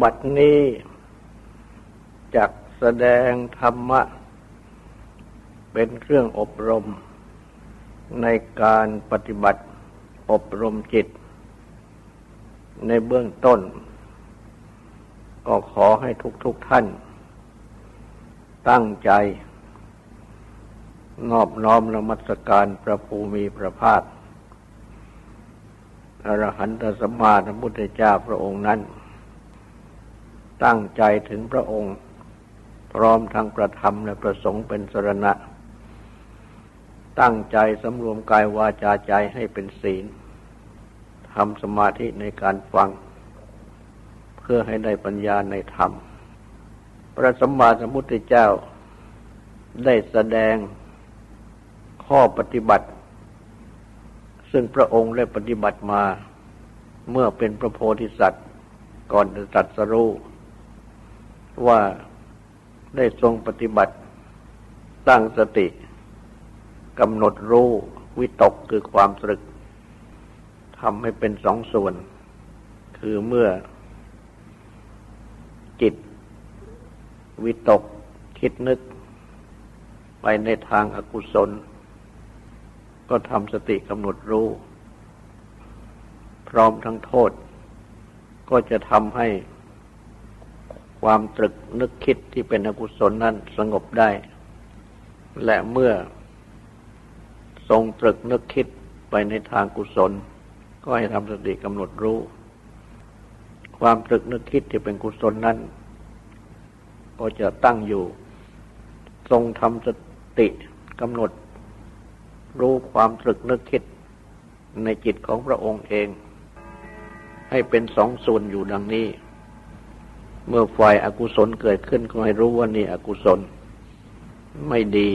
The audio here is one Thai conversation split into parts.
บัดนี้จักแสดงธรรมะ เป็นเครื่องอบรม ในการปฏิบัติอบรมจิต ในเบื้องต้น ก็ขอให้ทุกๆทท่าน ตั้งใจ นอบน้อมนมัสการพระภูมิพระภาคอรหันตสมมาสัมพุทธเจ้าพระองค์นั้น ตั้งใจถึงพระองค์ พร้อมทั้งประธรรมและประสงค์เป็นสรณะ ตั้งใจสำรวมกายวาจาใจให้เป็นศีลทำสมาธิในการฟัง เพื่อให้ได้ปัญญาในธรรม พระสัมมาสัมพุทธเจ้าได้แสดงข้อปฏิบัติ ซึ่งพระองค์ได้ปฏิบัติมาเมื่อเป็นพระโพธิสัตว์ก่อนจะตรัสรู้ ว่าได้ทรงปฏิบัติตั้งสติกำหนดรู้วิตกคือความตรึกทำให้เป็นสองส่วน คือเมื่อ จิต วิตกคิดนึก ไปในทางอากุศล ก็ทำสติกำหนดรู้ พร้อมทั้งโทษ ก็จะทำให้ ความตรึกนึกคิดที่เป็นอกุศลนั้นสงบได้ และเมื่อ ทรงตรึกนึกคิดไปในทางกุศล ก็ให้ทำสติกำหนดรู้ ความตรึกนึกคิดที่เป็นกุศลนั้น ก็จะตั้งอยู่ ทรงทำสติกำหนด รู้ความตรึกนึกคิดในจิตของพระองค์เอง ให้เป็นสองส่วนอยู่ดังนี้ เมื่อฝ่ายอากุศลเกิดขึ้นก็ให้รู้ว่านี่อกุศล ไม่ดี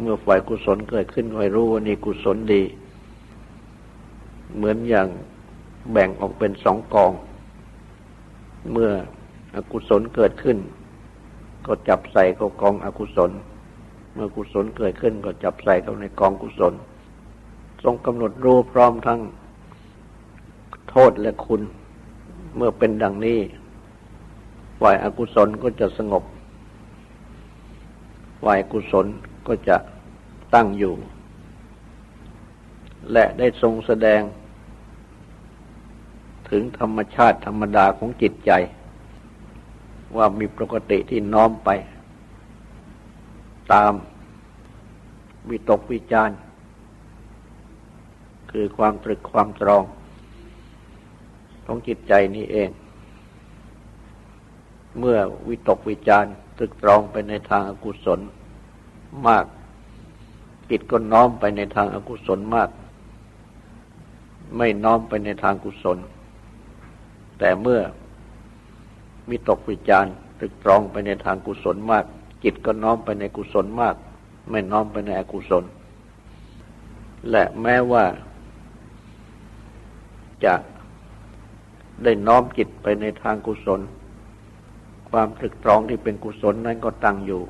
เมื่อฝ่ายกุศลเกิดขึ้นก็ให้รู้ว่านี่กุศลดี เหมือนอย่างแบ่งออกเป็นสองกอง เมื่ออกุศลเกิดขึ้น ก็จับใส่เข้ากองอกุศล เมื่อกุศลเกิดขึ้นก็จับใส่เข้าในกองกุศล ทรงกำหนดรู้พร้อมทั้งโทษและคุณ เมื่อเป็นดังนี้ ฝ่ายอากุศลก็จะสงบ ฝ่ายกุศลก็จะตั้งอยู่ และได้ทรงแสดง ถึงธรรมชาติธรรมดาของจิตใจ ว่ามีปกติที่น้อมไป ตามวิตกวิจารคือความตรึกความตรองของจิตใจนี้เอง เมื่อวิตกวิจารตรึกตรองไปในทางอากุศลมาก จิตก็น้อมไปในทางอากุศลมาก ไม่น้อมไปในทางกุศล แต่เมื่อวิตกวิจารตรึกตรองไปในทางกุศลมาก จิตก็น้อมไปในกุศลมาก ไม่น้อมไปในอกุศล และแม้ว่า จะได้น้อมจิตไปในทางกุศล ความตรึกตรองที่เป็นกุศลนั้นก็ตั้งอยู่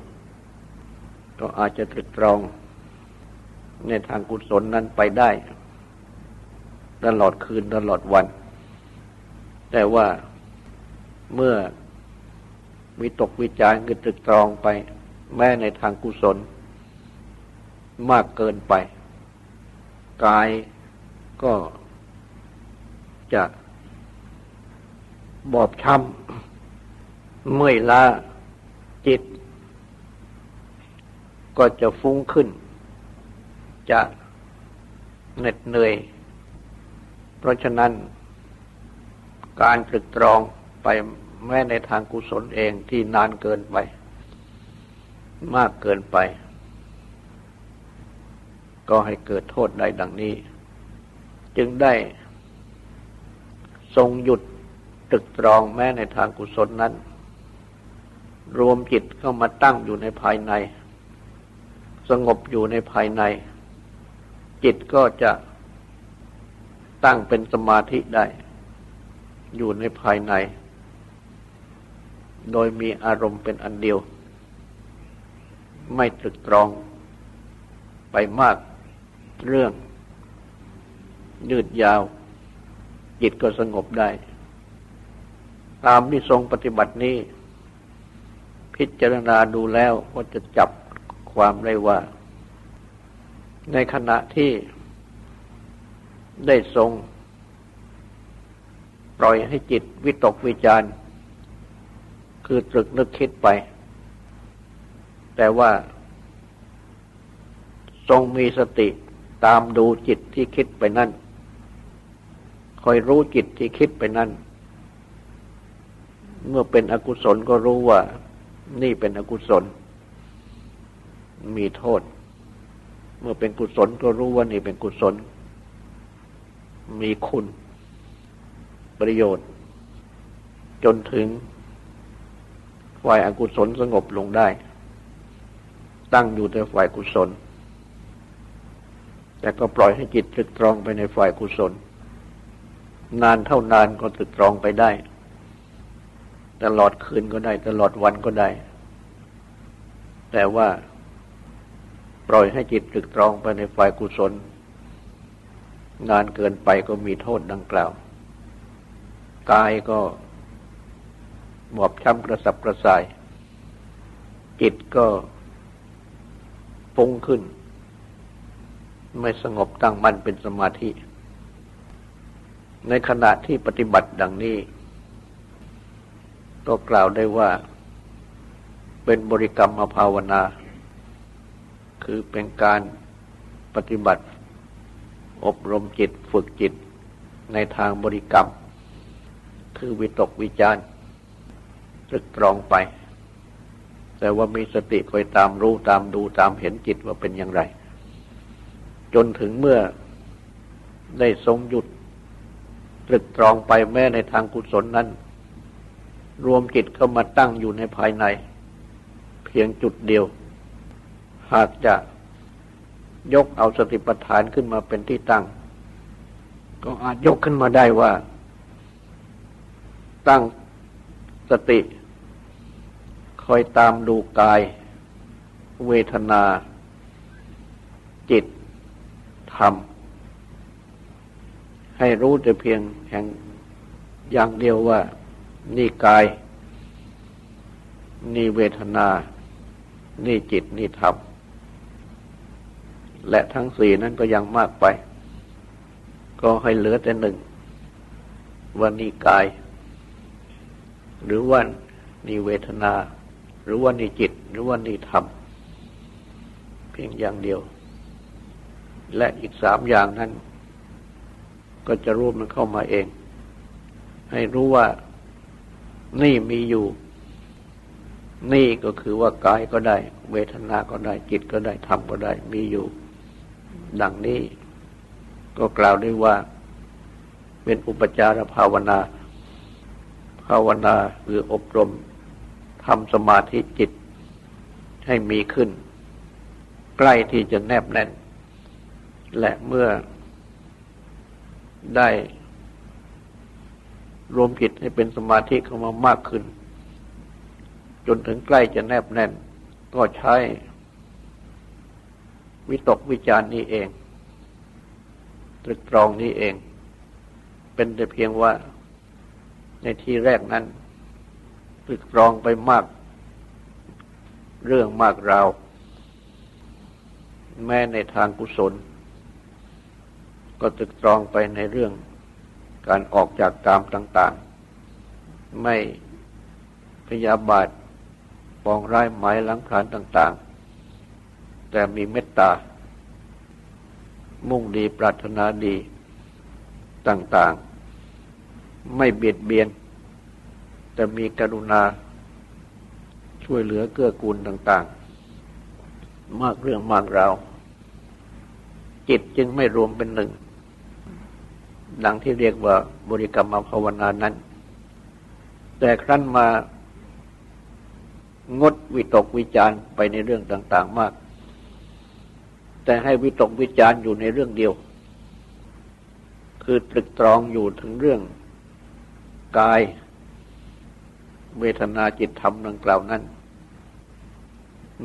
ก็อาจจะตรึกตรอง ในทางกุศลนั้นไปได้ ตลอดคืนตลอดวัน แต่ว่าเมื่อวิตกวิจารคือตรึกตรองไป แม้ในทางกุศล มากเกินไป กายก็จะบอบช้ำ เมื่อยล้าจิต ก็จะฟุ้งขึ้น จะเหน็ดเหนื่อย เพราะฉะนั้น การตรึกตรองไปแม้ในทางกุศลเองที่นานเกินไป มากเกินไป ก็ให้เกิดโทษได้ดังนี้ จึงได้ ทรงหยุดตรึกตรองแม้ในทางกุศลนั้น รวมจิตเข้ามาตั้งอยู่ในภายใน สงบอยู่ในภายใน จิตก็จะตั้งเป็นสมาธิได้ อยู่ในภายใน โดยมีอารมณ์เป็นอันเดียว ไม่ตรึกตรองไปมากเรื่อง ยืดยาว จิตก็สงบได้ ตามที่ทรงปฏิบัตินี้ พิจารณาดูแล้วก็จะจับความได้ว่า ในขณะที่ได้ทรง ปล่อยให้จิตวิตกวิจารคือตรึกนึกคิดไป แต่ว่า ทรงมีสติตามดูจิตที่คิดไปนั่น คอยรู้จิตที่คิดไปนั่น เมื่อเป็นอกุศลก็รู้ว่า นี่เป็นอกุศล มีโทษ เมื่อเป็นกุศลก็รู้ว่านี่เป็นกุศล มีคุณ ประโยชน์ จนถึงฝ่ายอากุศลสงบลงได้ ตั้งอยู่แต่ฝ่ายกุศล แต่ก็ปล่อยให้จิตตรึกตรองไปในฝ่ายกุศล นานเท่านานก็ตรึกตรองไปได้ ตลอดคืนก็ได้ ตลอดวันก็ได้ แต่ว่าปล่อยให้จิตตรึกตรองไปในฝ่ายกุศลนานเกินไปก็มีโทษดังกล่าว กายก็บอบช้ำกระสับกระส่าย จิตก็ฟุ้งขึ้น ไม่สงบตั้งมั่นเป็นสมาธิ ในขณะที่ปฏิบัติดังนี้ ก็กล่าวได้ว่า เป็นบริกรรมภาวนา คือเป็นการปฏิบัติ อบรมจิตฝึกจิตในทางบริกรรม คือวิตกวิจารตรึกตรองไป แต่ว่ามีสติคอยตามรู้ตามดูตามเห็นจิตว่าเป็นอย่างไร จนถึงเมื่อได้ทรงหยุดตรึกตรองไปแม้ในทางกุศลนั้น รวมจิตเข้ามาตั้งอยู่ในภายใน เพียงจุดเดียว หากจะยกเอาสติปัฏฐานขึ้นมาเป็นที่ตั้ง ก็อาจยกขึ้นมาได้ว่า ตั้งสติ คอยตามดูกาย เวทนา จิต ธรรม ให้รู้แต่เพียงแห่งอย่างเดียวว่า นี่กาย นี่เวทนา นี่จิต นี่ธรรม และทั้งสี่นั้นก็ยังมากไป ก็ให้เหลือแต่หนึ่งว่านี่กาย หรือว่านี่เวทนา หรือว่านี่จิต หรือว่านี่ธรรม เพียงอย่างเดียว และอีกสามอย่างนั้น ก็จะรวมมันเข้ามาเอง ให้รู้ว่า นี่มีอยู่ นี่ก็คือว่ากายก็ได้ เวทนาก็ได้จิตก็ได้ธรรมก็ได้ มีอยู่ ดังนี้ ก็กล่าวได้ว่า เป็นอุปจารภาวนา ภาวนาคืออบรมทำสมาธิจิตให้มีขึ้น ใกล้ที่จะแนบแน่น และเมื่อได้ รวมจิตให้เป็นสมาธิเข้ามามากขึ้น จนถึงใกล้จะแนบแน่น ก็ใช้ วิตกวิจารณ์นี้เอง ตรึกตรองนี้เอง เป็นแต่เพียงว่าในที่แรกนั้นตรึกตรองไปมาก เรื่องมากราว แม้ในทางกุศล ก็ตรึกตรองไปในเรื่อง การออกจากกามต่าง ๆ ไม่พยาบาทปองร้ายหมายหลังผานต่าง ๆ แต่มีเมตตา มุ่งดีปรารถนาดีต่าง ๆ ไม่เบียดเบียน แต่มีกรุณา ช่วยเหลือเกื้อกูลต่าง ๆ มากเรื่องมากราวจิตจึงไม่รวมเป็นหนึ่ง ดังที่เรียกว่าบริกรรมภาวนานั้น แต่ครั้นมางดวิตกวิจารไปในเรื่องต่าง ๆมาก แต่ให้วิตกวิจารอยู่ในเรื่องเดียว คือตรึกตรองอยู่ถึงเรื่องกาย เวทนาจิตธรรมดังกล่าวนั้น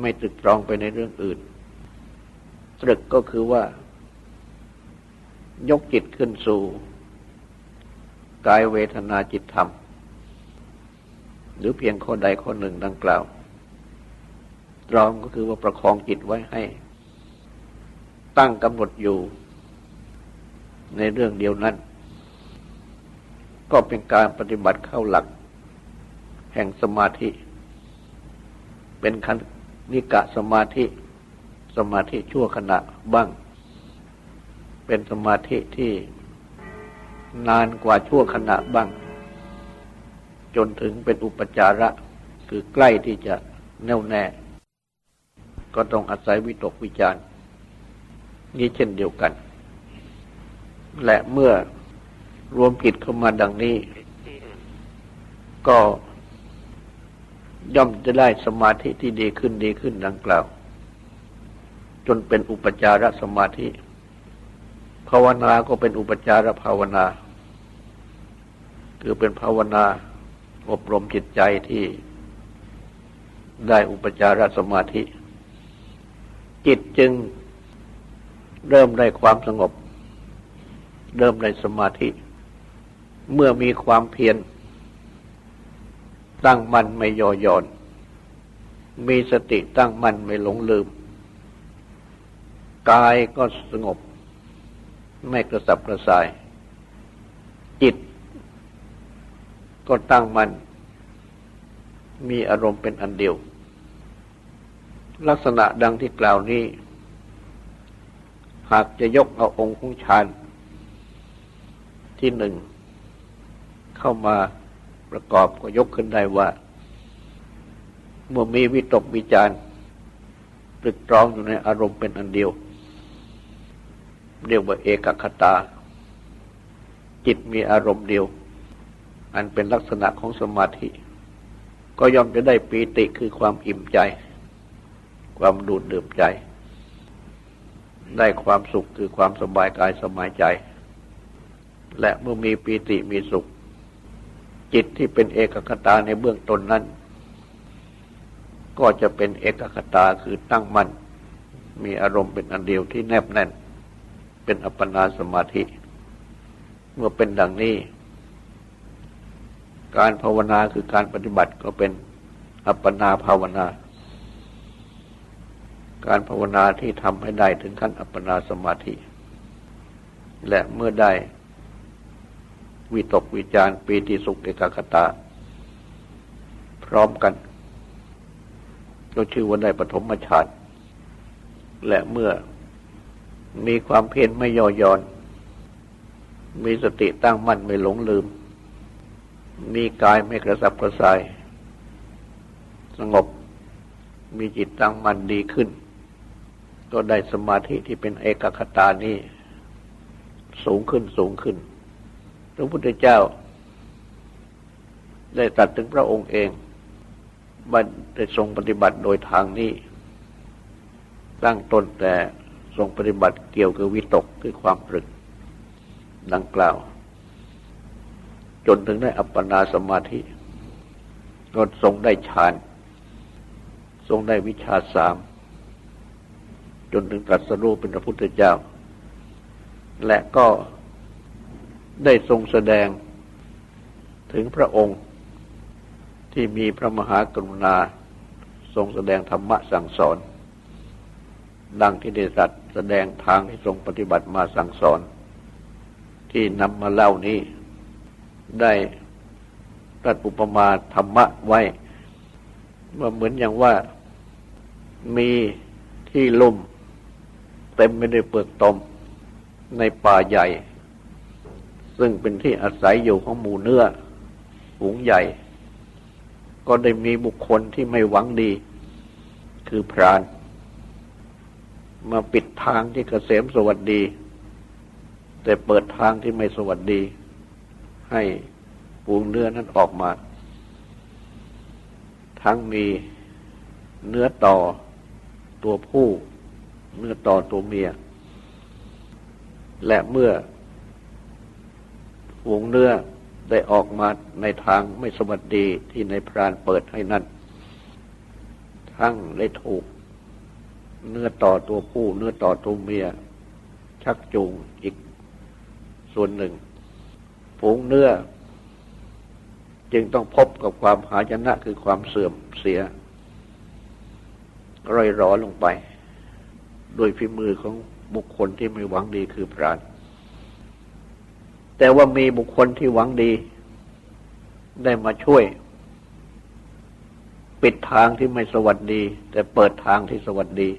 ไม่ตรึกตรองไปในเรื่องอื่น ตรึกก็คือว่า ยกจิตขึ้นสู่ กายเวทนาจิตธรรม หรือเพียงข้อใดข้อหนึ่งดังกล่าวตรองก็คือว่าประคองจิตไว้ให้ ตั้งกำหนดอยู่ ในเรื่องเดียวนั้น ก็เป็นการปฏิบัติเข้าหลัก แห่งสมาธิ เป็นคันนิกะสมาธิ สมาธิชั่วขณะบ้าง เป็นสมาธิที่นานกว่าชั่วขณะบ้าง จนถึงเป็นอุปจาระคือใกล้ที่จะแน่วแน่ ก็ต้องอาศัยวิตกวิจารณ์นี้เช่นเดียวกัน และเมื่อรวมกิจเข้ามาดังนี้ ก็ย่อมจะได้สมาธิที่ดีขึ้นดีขึ้นดังกล่าว จนเป็นอุปจารสมาธิ ภาวนาก็เป็นอุปจารภาวนา คือเป็นภาวนาอบรมจิตใจที่ได้อุปจารสมาธิ จิตจึงเริ่มได้ความสงบ เริ่มได้สมาธิ เมื่อมีความเพียรตั้งมั่นไม่ย่อหย่อน มีสติตั้งมั่นไม่หลงลืม กายก็สงบ ไม่กระสับกระส่าย จิต ก็ตั้งมัน มีอารมณ์เป็นอันเดียว ลักษณะดังที่กล่าวนี้ หากจะยกเอาองค์ของฌานที่หนึ่ง เข้ามาประกอบก็ยกขึ้นได้ว่า เมื่อมีวิตกวิจารตรึกตรองอยู่ในอารมณ์เป็นอันเดียว เรียกว่าเอกคตา จิตมีอารมณ์เดียว อันเป็นลักษณะของสมาธิ ก็ย่อมจะได้ปีติคือความอิ่มใจ ความดูดดื่มใจ ได้ความสุขคือความสบายกายสบายใจ และเมื่อมีปีติมีสุข จิตที่เป็นเอกคตาในเบื้องต้นนั้น ก็จะเป็นเอกคตาคือตั้งมั่นมีอารมณ์เป็นอันเดียวที่แนบแน่น เป็นอัปปนาสมาธิ เมื่อเป็นดังนี้ การภาวนาคือการปฏิบัติก็เป็นอัปปนาภาวนา การภาวนาที่ทำให้ได้ถึงขั้นอัปปนาสมาธิ และเมื่อได้วิตกวิจารปีติสุขเอกคตา พร้อมกันก็ชื่อว่าได้ปฐมฌานและเมื่อ มีความเพียรไม่ย่อหย่อน มีสติตั้งมั่นไม่หลงลืม มีกายไม่กระสับกระส่าย สงบ มีจิตตั้งมั่นดีขึ้น ก็ได้สมาธิที่เป็นเอกคตานี้สูงขึ้นสูงขึ้น พระพุทธเจ้า ได้ตัดถึงพระองค์เองบันได้ทรงปฏิบัติโดยทางนี้ ตั้งต้นแต่ ทรงปฏิบัติเกี่ยวกับวิตกคือความตรึกดังกล่าว จนถึงได้อัปปนาสมาธิ ก็ทรงได้ฌาน ทรงได้วิชาสาม จนถึงตรัสรู้เป็นพระพุทธเจ้า และก็ได้ทรงแสดงถึงพระองค์ที่มีพระมหากรุณา ทรงแสดงธรรมะสั่งสอน ดังที่ได้สัต แสดงทางที่ทรงปฏิบัติมาสั่งสอน ที่นำมาเล่านี้ ได้ตัดอุปมาธรรมะไว้ว่าเหมือนอย่างว่ามีที่ลุ่ม เต็มไปด้เปลือกตมในป่าใหญ่ ซึ่งเป็นที่อาศัยอยู่ของหมูเนื้อฝูงใหญ่ ก็ได้มีบุคคลที่ไม่หวังดี คือพราน มาปิดทางที่เกษมสวัสดี แต่เปิดทางที่ไม่สวัสดี ให้ปูงเนื้อนั้นออกมา ทั้งมีเนื้อต่อตัวผู้ เนื้อต่อตัวเมีย และเมื่อฝูงเนื้อได้ออกมาในทางไม่สวัสดีที่ในพรานเปิดให้นั้น ทั้งได้ถูก เนื้อต่อตัวผู้เนื้อต่อตัวเมีย ชักจูงอีกส่วนหนึ่งฝูงเนื้อ จึงต้องพบกับความหายนะคือความเสื่อมเสียร่อยรอลงไป โดยฝีมือของบุคคลที่ไม่หวังดีคือพรานแต่ว่ามีบุคคลที่หวังดี ได้มาช่วย ปิดทางที่ไม่สวัสดี แต่เปิดทางที่สวัสดี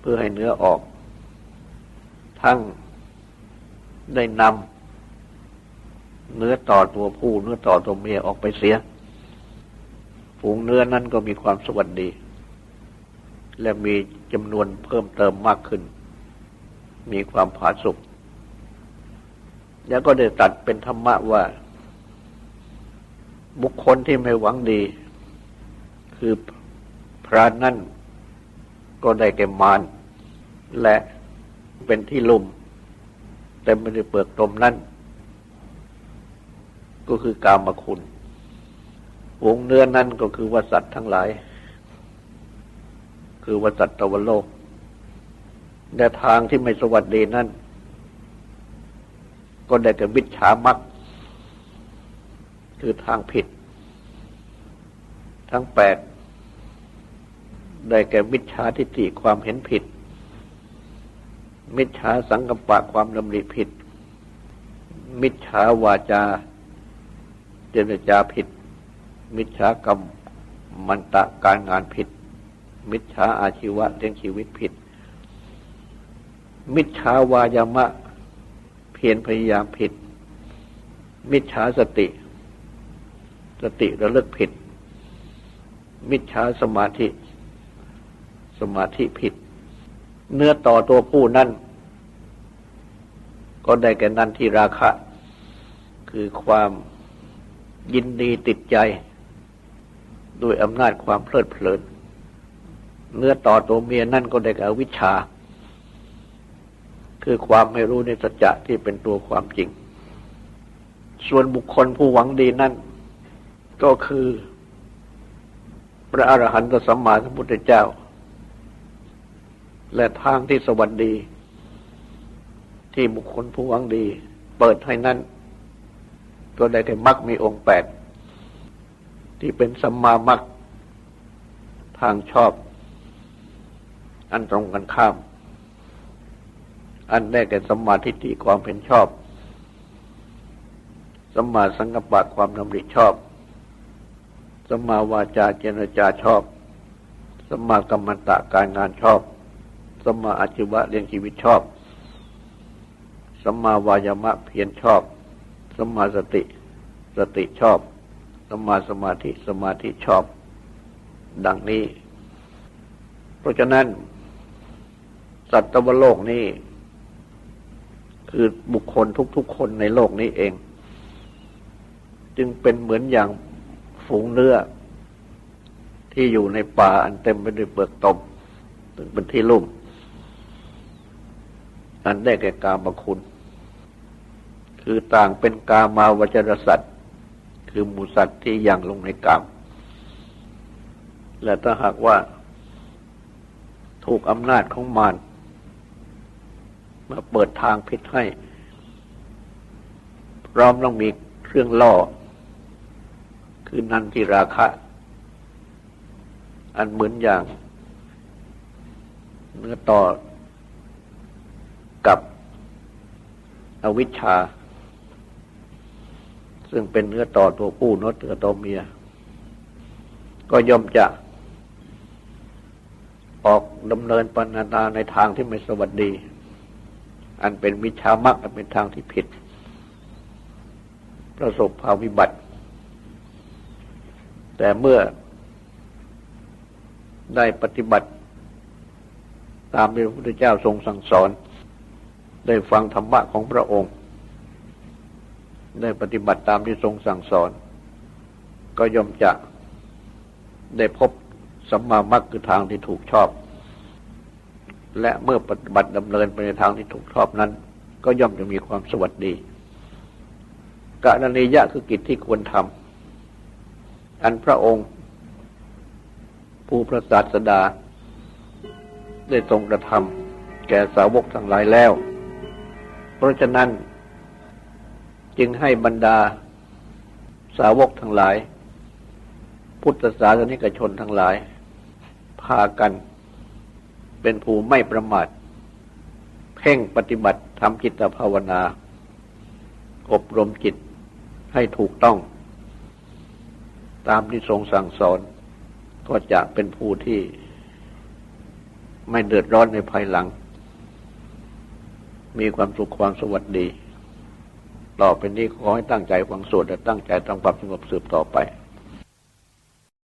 เพื่อให้เนื้อออก ทั้งได้นำเนื้อต่อตัวผู้ เนื้อต่อตัวเมียออกไปเสียฝูงเนื้อนั้นก็มีความสวัสดี และมีจำนวนเพิ่มเติมมากขึ้น มีความผาสุกแล้วก็ได้ตัดเป็นธรรมะว่า บุคคลที่ไม่หวังดี คือพระนั่น ก็ได้แก่มารและเป็นที่ลุ่มแต่ไม่ได้เปลือกตมนั่นก็คือกามคุณ วงเนื้อนั่นก็คือวสัตว์ทั้งหลาย คือวสัตว์ตวโลกแต่ทางที่ไม่สวัสดีนั่น ก็ได้แก่วิชามักคือทางผิด ทั้งแปด ได้แก่มิจฉาทิฏฐิความเห็นผิด มิจฉาสังกัปปะความดำริผิด มิจฉาวาจาเจรจาผิด มิจฉากรรมมันตะการงานผิด มิจฉาอาชีวะเลี้ยงชีวิตผิด มิจฉาวายามะ เพียรพยายามผิด มิจฉาสติ สติระลึกผิด มิจฉาสมาธิ สมาธิผิด เนื้อต่อตัวผู้นั่นก็ได้แก่นันที่ราคะ คือความยินดีติดใจ ด้วยอำนาจความเพลิดเพลิน เนื้อต่อตัวเมียนั่นก็ได้แก่วิชา คือความไม่รู้ในสัจจะที่เป็นตัวความจริง ส่วนบุคคลผู้หวังดีนั่น ก็คือ พระอรหันตสัมมาสัมพุทธเจ้า และทางที่สวัสดี ที่บุคคลผู้หวังดี เปิดให้นั่นก็ได้แก่มรรคมีองค์แปดที่เป็นสัมมามรรคทางชอบ อันตรงกันข้าม อันได้แก่สัมมาทิฏฐิความเห็นชอบสัมมาสังกัปปะความดำริชอบสัมมาวาจาเจรจาชอบสัมมากรรมตะการงานชอบ สัมมาอาชีวะเลี้ยงชีวิตชอบ สัมมาวายามะเพียรชอบ สัมมาสติ สติชอบ สัมมาสมาธิ สมาธิชอบ ดังนี้ เพราะฉะนั้น สัตวโลกนี้ คือบุคคลทุกๆคนในโลกนี้เอง จึงเป็นเหมือนอย่างฝูงเนื้อที่อยู่ในป่าอันเต็มไปด้วยเปลือกตมถึงเป็นที่ลุ่ม อันได้แก่กามคุณ คือต่างเป็นกามาวจรสัตว์คือหมูสัตว์ที่ยังลงในกาม และถ้าหากว่า ถูกอำนาจของมารมาเปิดทางผิดให้ พร้อมต้องมีเครื่องล่อ คือนันทิราคะ อันเหมือนอย่าง เนื้อต่อ กับอวิชชา ซึ่งเป็นเนื้อต่อตัวผู้เนื้อตัวตเมีย ก็ย่อมจะ ออกดำเนินปัญนาในทางที่ไม่สวัสดี อันเป็นมิจฉามรรคอันเป็นทางที่ผิด ประสบภาวิบัติ แต่เมื่อได้ปฏิบัติ ตามที่พระพุทธเจ้าทรงสั่งสอน ได้ฟังธรรมะของพระองค์ ได้ปฏิบัติตามที่ทรงสั่งสอน ก็ย่อมจะได้พบสัมมามรรคคือทางที่ถูกชอบ และเมื่อปฏิบัติดำเนินไปในทางที่ถูกชอบนั้น ก็ย่อมจะมีความสวัสดีกะนันยะคือกิจที่ควรทำอันพระองค์ ผู้พระศาสดา ได้ทรงกระทำแก่สาวกทั้งหลายแล้ว เพราะฉะนั้นจึงให้บรรดาสาวกทั้งหลาย พุทธศาสนิกชนทั้งหลาย พากันเป็นผู้ไม่ประมาท เพ่งปฏิบัติทำจิตภาวนา อบรมจิตให้ถูกต้อง ตามที่ทรงสั่งสอน ก็จะเป็นผู้ที่ไม่เดือดร้อนในภายหลัง มีความสุขความสวัสดี ต่อไปนี้ขอให้ตั้งใจฟังสวดและตั้งใจทำความสงบสืบต่อไป